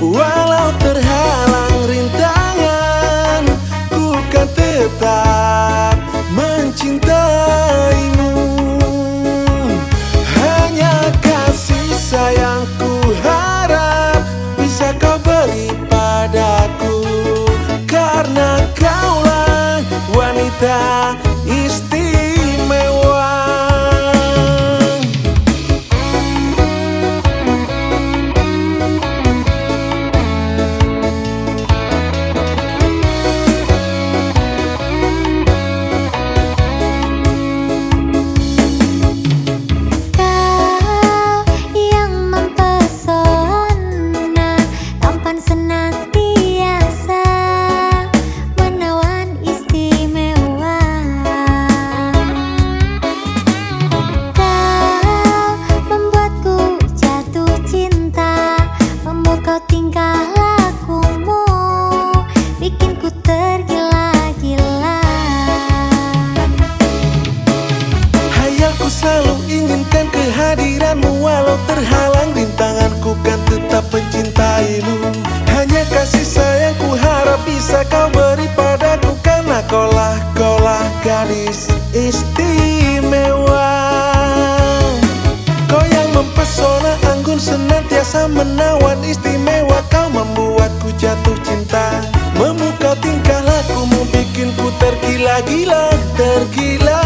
Walau terhalang rintangan Ku kan tetap mencintaimu. Hanya kasih sayangku harap Bisa kau beri padaku. Karena kaulah wanita tingkah lakumu Bikin ku tergila-gila. Hayalku selalu inginkan kehadiranmu Walau terhalang rintanganku kan tetap mencintaimu. Hanya kasih sayangku harap bisa kau beri padaku Karena kaulah, kaulah gadis istimewa Biasa menawan istimewa. Kau membuatku jatuh cinta. Memukau tingkah lakumu bikinku tergila-gila Tergila.